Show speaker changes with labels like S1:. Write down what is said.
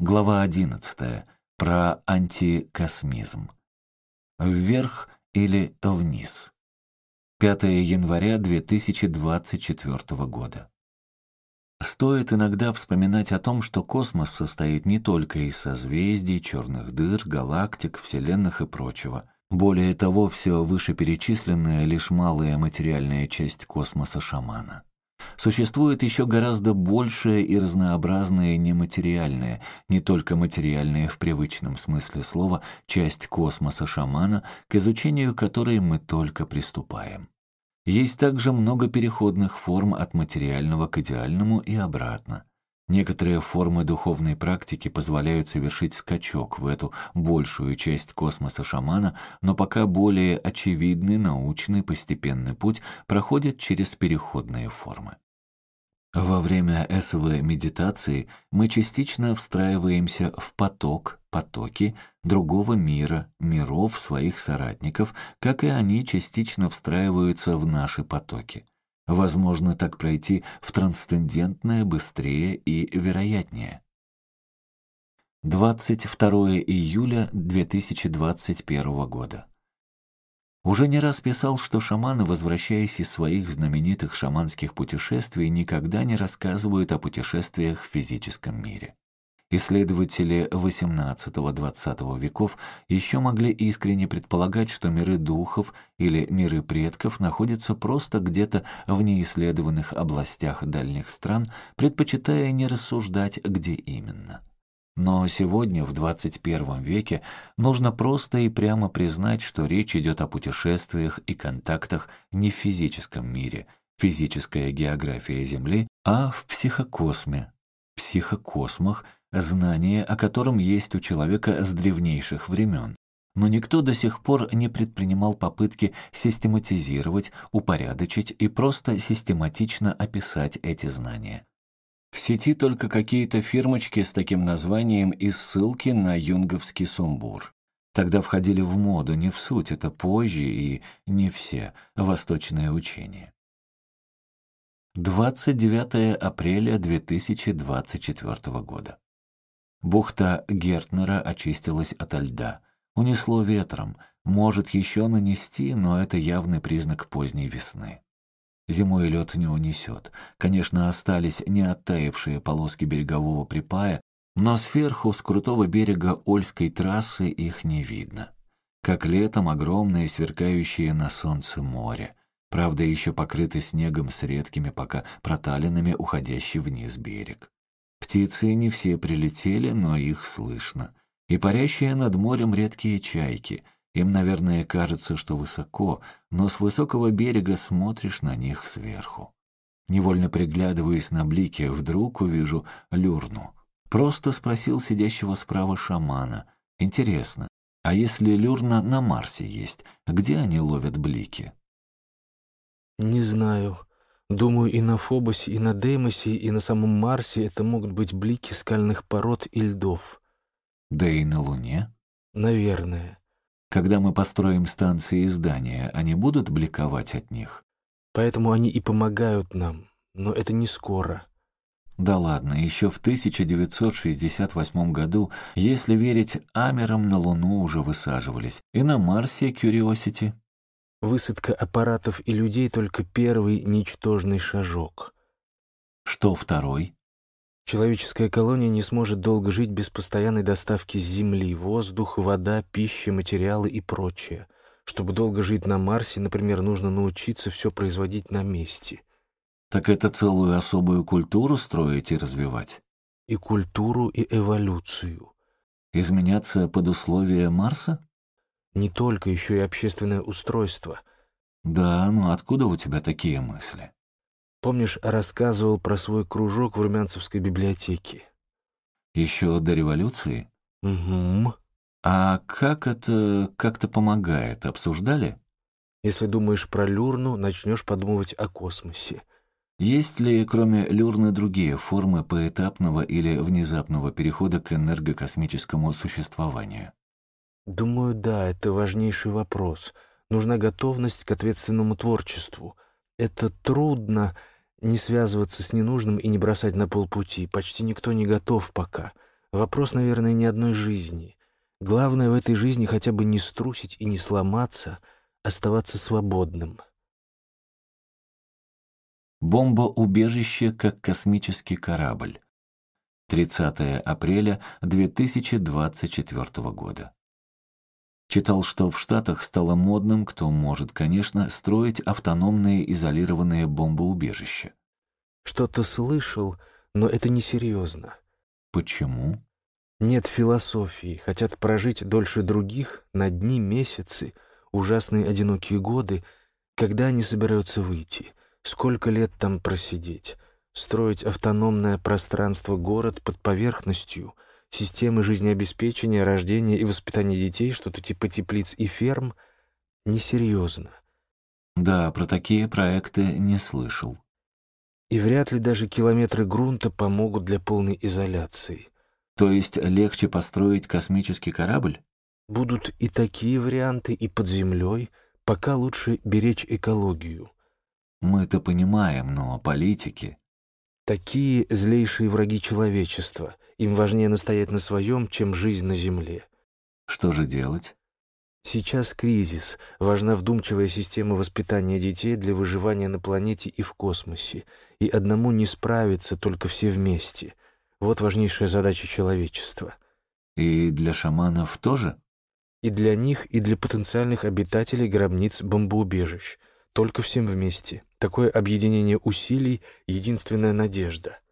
S1: Глава 11. Про антикосмизм. Вверх или вниз. 5 января 2024 года. Стоит иногда вспоминать о том, что космос состоит не только из созвездий, черных дыр, галактик, вселенных и прочего. Более того, все вышеперечисленное — лишь малая материальная часть космоса шамана. Существует еще гораздо большее и разнообразное нематериальное, не только материальное в привычном смысле слова, часть космоса шамана, к изучению которой мы только приступаем. Есть также много переходных форм от материального к идеальному и обратно. Некоторые формы духовной практики позволяют совершить скачок в эту большую часть космоса шамана, но пока более очевидный научный постепенный путь проходит через переходные формы. Во время СВ-медитации мы частично встраиваемся в поток, потоки другого мира, миров своих соратников, как и они частично встраиваются в наши потоки. Возможно так пройти в трансцендентное быстрее и вероятнее. 22 июля 2021 года. Уже не раз писал, что шаманы, возвращаясь из своих знаменитых шаманских путешествий, никогда не рассказывают о путешествиях в физическом мире. Исследователи XVIII-XX веков еще могли искренне предполагать, что миры духов или миры предков находятся просто где-то в неисследованных областях дальних стран, предпочитая не рассуждать, где именно. Но сегодня, в 21 веке, нужно просто и прямо признать, что речь идет о путешествиях и контактах не в физическом мире, физическая география Земли, а в психокосме, психокосмах – знание о котором есть у человека с древнейших времен. Но никто до сих пор не предпринимал попытки систематизировать, упорядочить и просто систематично описать эти знания. В сети только какие-то фирмочки с таким названием и ссылки на юнговский сумбур. Тогда входили в моду, не в суть, это позже и не все, восточные учения. 29 апреля 2024 года. Бухта Гертнера очистилась ото льда. Унесло ветром. Может еще нанести, но это явный признак поздней весны. Зимой лед не унесет. Конечно, остались не оттаившие полоски берегового припая, но сверху, с крутого берега Ольской трассы, их не видно. Как летом огромное сверкающее на солнце море. Правда, еще покрыты снегом с редкими пока проталинами, уходящий вниз берег. Птицы не все прилетели, но их слышно. И парящие над морем редкие чайки. Им, наверное, кажется, что высоко, но с высокого берега смотришь на них сверху. Невольно приглядываясь на блики, вдруг увижу люрну. Просто спросил сидящего справа шамана. Интересно, а если люрна на Марсе есть, где они ловят блики?
S2: «Не знаю», Думаю, и на Фобосе, и на Деймосе, и на самом Марсе это могут быть блики скальных пород и льдов.
S1: Да и на Луне?
S2: Наверное.
S1: Когда мы построим станции и здания, они будут бликовать от них?
S2: Поэтому они и помогают нам, но это не скоро.
S1: Да ладно, еще в 1968 году, если верить Амерам, на Луну уже высаживались, и на Марсе Curiosity
S2: Высадка аппаратов и людей — только первый ничтожный шажок.
S1: Что второй?
S2: Человеческая колония не сможет долго жить без постоянной доставки Земли, воздух, вода, пища, материалы и прочее. Чтобы долго жить на Марсе, например, нужно научиться все производить на месте.
S1: Так это целую особую культуру строить и развивать?
S2: И культуру, и эволюцию.
S1: Изменяться под условия Марса?
S2: Не только, еще и общественное устройство.
S1: Да, ну откуда у тебя такие мысли?
S2: Помнишь, рассказывал про свой кружок в Румянцевской библиотеке?
S1: Еще до революции?
S2: Угу.
S1: А как это как-то помогает? Обсуждали?
S2: Если думаешь про Люрну, начнешь подумывать о космосе.
S1: Есть ли, кроме Люрны, другие формы поэтапного или внезапного перехода к энергокосмическому существованию?
S2: Думаю, да, это важнейший вопрос. Нужна готовность к ответственному творчеству. Это трудно не связываться с ненужным и не бросать на полпути. Почти никто не готов пока. Вопрос, наверное, не одной жизни. Главное в этой жизни хотя бы не струсить и не сломаться, оставаться свободным.
S1: Бомбоубежище как космический корабль. 30 апреля 2024 года. Читал, что в Штатах стало модным, кто может, конечно, строить автономные изолированные бомбоубежища.
S2: Что-то слышал, но это несерьезно.
S1: Почему?
S2: Нет философии, хотят прожить дольше других, на дни, месяцы, ужасные одинокие годы, когда они собираются выйти, сколько лет там просидеть, строить автономное пространство-город под поверхностью — системы жизнеобеспечения, рождения и воспитания детей, что-то типа теплиц и ферм, несерьезно.
S1: Да, про такие проекты не слышал.
S2: И вряд ли даже километры грунта помогут для полной изоляции.
S1: То есть легче построить космический корабль?
S2: Будут и такие варианты, и под землей, пока лучше беречь экологию.
S1: Мы-то понимаем, но политики...
S2: Такие злейшие враги человечества — им важнее настоять на своем, чем жизнь на земле.
S1: Что же делать?
S2: Сейчас кризис. Важна вдумчивая система воспитания детей для выживания на планете и в космосе. И одному не справиться, только все вместе. Вот важнейшая задача человечества.
S1: И для шаманов тоже?
S2: И для них, и для потенциальных обитателей гробниц бомбоубежищ. Только всем вместе. Такое объединение усилий — единственная надежда —